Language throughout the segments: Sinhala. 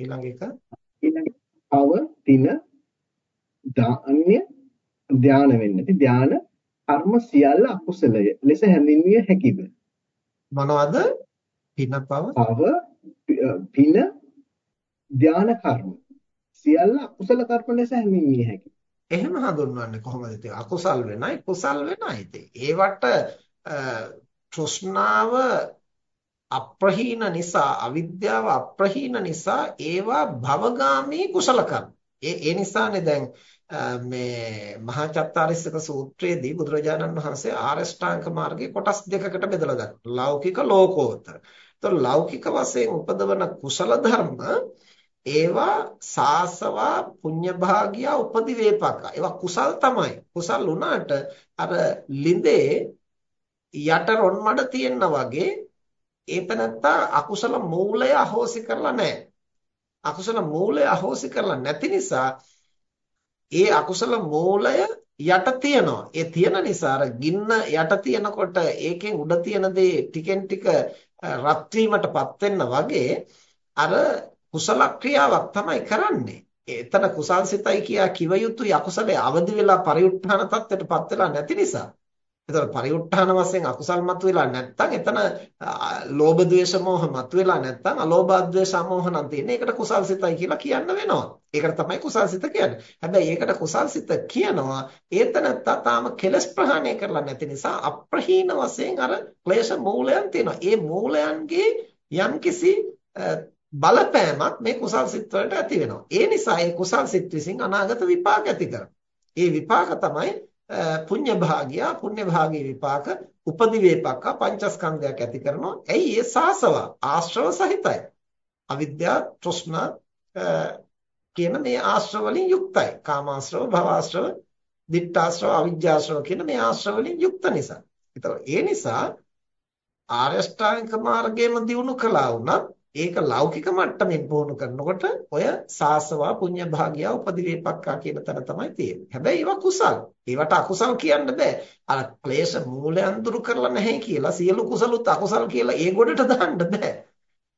ඊළඟ එක ඊළඟ පව තින දාන්‍ය ධාන වෙන්නේ. ධාන කර්ම සියල්ල අකුසලය ලෙස හැඳින්විය හැකිද? මොනවද? පින පව පව පින ධාන කර්ම සියල්ල අකුසල කර්ම ලෙස හැඳින්විය හැකියි. එහෙම හඳුන්වන්නේ කොහොමද ඉතින් අකුසල් වෙනයි කුසල් වෙනයි ඉතින් ඒවට තෘෂ්ණාව අප්‍රහීන නිසා අවිද්‍යාව අප්‍රහීන නිසා ඒවා භවගාමී කුසල කර්ම. ඒ ඒ නිසානේ දැන් මේ මහා චත්තාරිස්සක සූත්‍රයේදී බුදුරජාණන් වහන්සේ ආරෂ්ඨාංග මාර්ගයේ කොටස් දෙකකට බෙදලා දක්වනවා. ලෞකික ලෝකෝත්තර. ඒතකොට ලෞකික වශයෙන් උපදවන කුසල ධර්ම ඒවා සාසවා පුඤ්ඤ භාගියා උපදි වේපක. ඒවා කුසල් තමයි. කුසල් වුණාට අර ලිඳේ යට රොන් මඩ තියෙනා වගේ ඒ පැනත්තා අකුසල මූලය අහෝසි කරලා නැහැ. අකුසල මූලය අහෝසි කරලා නැති නිසා ඒ අකුසල මූලය යට තියෙනවා. ඒ තියෙන නිසා ගින්න යට තියෙනකොට ඒකෙන් උඩ තියෙන දේ ටිකෙන් ටික රත් වීමටපත් වෙන්න වගේ අර කුසල ක්‍රියාවක් තමයි කරන්නේ. එතන කුසල්සිතයි කියා කිව යුතු යකුසලේ අවදි වෙලා පරිඋත්ථාන තත්ත්වයටපත් වෙලා නැති නිසා එතකොට පරිඋත්ථාන වශයෙන් අකුසල් මතුවෙලා නැත්නම් එතන ලෝභ ද්වේෂ මෝහ මතුවෙලා නැත්නම් අලෝභ ද්වේෂ මෝහ නම් තියෙන්නේ. ඒකට කුසල්සිතයි කියලා කියන්න වෙනවා. ඒකට තමයි කුසල්සිත කියන්නේ. හැබැයි ඒකට කුසල්සිත කියනවා ඒතනත්ත තාම කෙලස් ප්‍රහාණය කරලා නැති නිසා අප්‍රහීන වශයෙන් අර ක්ලේශ මූලයන් තියෙනවා. ඒ මූලයන්ගේ යම්කිසි බලපෑමක් මේ කුසල්සිත වලට ඇති වෙනවා. ඒ නිසා ඒ කුසල්සිත විසින් අනාගත විපාක ඇති කරනවා. ඒ විපාක තමයි පුඤ්ඤ භාගියා පුඤ්ඤ භාගී විපාක උපදි වේපක්ක පංචස්කන්ධයක් ඇති කරනවා. ඇයි ඒ සාසව ආශ්‍රව සහිතයි. අවිද්‍යාව තෘෂ්ණා කියන මේ ආශ්‍රව වලින් යුක්තයි. කාමාශ්‍රව, භවආශ්‍රව, දිට්ඨාශ්‍රව, අවිජ්ජාශ්‍රව කියන මේ ආශ්‍රව වලින් යුක්ත නිසා. ඒ නිසා ආර්ය අෂ්ටාංගික මාර්ගයේම දියුණු කළා වුණත් ඒක ලෞකික මට්ටමින් පුහුණු කරනකොට ඔය සාසවා පුඤ්ඤ භාගියා උපදිවේපක්කා කියන තැන තමයි තියෙන්නේ. හැබැයි ඒවා කුසල්. ඒවට අකුසල් කියන්න බෑ. අර ක්ලේශ මූලයන් දුරු කරලා නැහැ කියලා සියලු කුසලුත් අකුසල් කියලා ඒ ගොඩට දාන්න බෑ.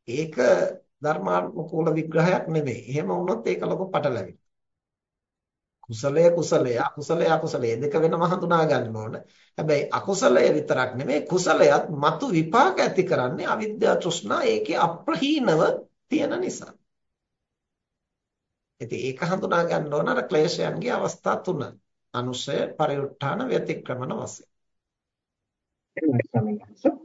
ඒක ධර්මානුකූල විග්‍රහයක් නෙමෙයි. එහෙම වුණොත් ඒක ලොකු පටලැවිලි. කුසලය කුසලය අකුසලය අකුසලය දෙක වෙනම හඳුනා ගන්න ඕන. හැබැයි අකුසලය විතරක් නෙමෙයි කුසලයත් මතු විපාක ඇති කරන්නේ අවිද්‍යා තෘෂ්ණා ඒකේ අප්‍රහීනව තියෙන නිසා. ඉතින් ඒක හඳුනා ගන්න ඕන අර ක්ලේශයන්ගේ අවස්ථා තුන. අනුසය පරිඋත්ථාන ව්‍යතික්‍රමන වශයෙන්. එහෙනම්